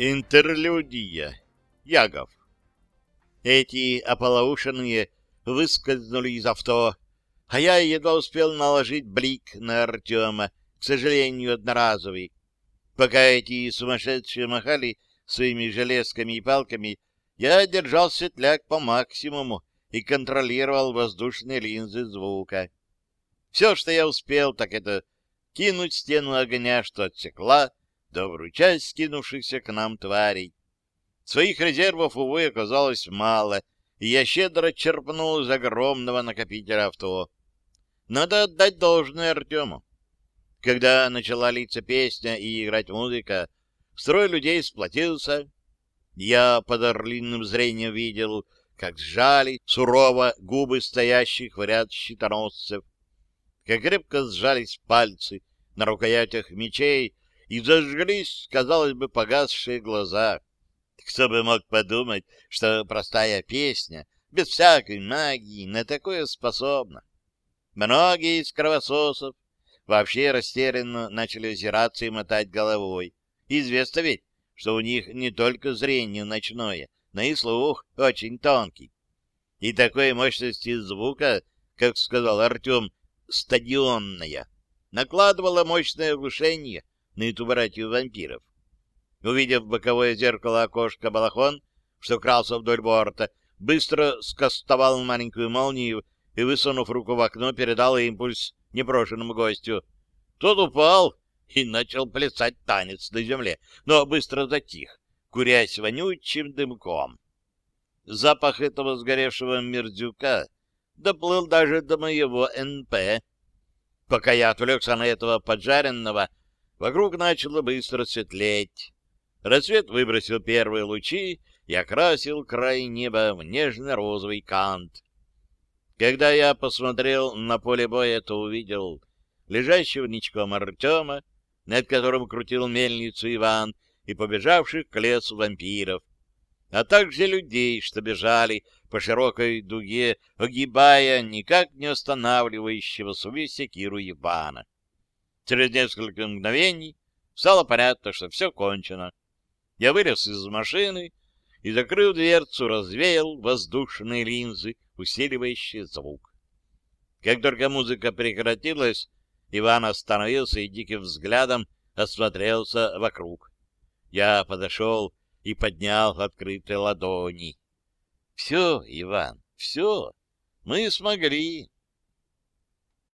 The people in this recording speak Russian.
Интерлюдия. Ягов. Эти ополоушенные выскользнули из авто, а я едва успел наложить блик на Артема, к сожалению, одноразовый. Пока эти сумасшедшие махали своими железками и палками, я держал светляк по максимуму и контролировал воздушные линзы звука. Все, что я успел, так это кинуть стену огня, что отсекла, добрую часть скинувшихся к нам тварей. Своих резервов, увы, оказалось мало, и я щедро черпнул из огромного накопителя авто. Надо отдать должное Артему. Когда начала литься песня и играть музыка, строй людей сплотился. Я под орлиным зрением видел, как сжали сурово губы стоящих в ряд щитоносцев, как крепко сжались пальцы на рукоятях мечей, и зажглись, казалось бы, погасшие глаза. Кто бы мог подумать, что простая песня, без всякой магии, на такое способна. Многие из кровососов вообще растерянно начали озираться и мотать головой. Известно ведь, что у них не только зрение ночное, но и слух очень тонкий. И такой мощности звука, как сказал Артем, стадионная, накладывала мощное оглушение на эту братью вампиров. Увидев боковое зеркало окошка балахон, что крался вдоль борта, быстро скостовал маленькую молнию и, высунув руку в окно, передал импульс непрошенному гостю. Тот упал и начал плясать танец на земле, но быстро затих, курясь вонючим дымком. Запах этого сгоревшего мерзюка доплыл даже до моего НП. Пока я отвлекся на этого поджаренного, Вокруг начало быстро светлеть. Рассвет выбросил первые лучи и окрасил край неба в нежно-розовый кант. Когда я посмотрел на поле боя, то увидел лежащего ничком Артема, над которым крутил мельницу Иван, и побежавших к лесу вампиров, а также людей, что бежали по широкой дуге, огибая никак не останавливающего свою секиру Ивана. Через несколько мгновений стало понятно, что все кончено. Я вылез из машины и, закрыв дверцу, развеял воздушные линзы, усиливающие звук. Как только музыка прекратилась, Иван остановился и диким взглядом осмотрелся вокруг. Я подошел и поднял открытые ладони. — Все, Иван, все, мы смогли.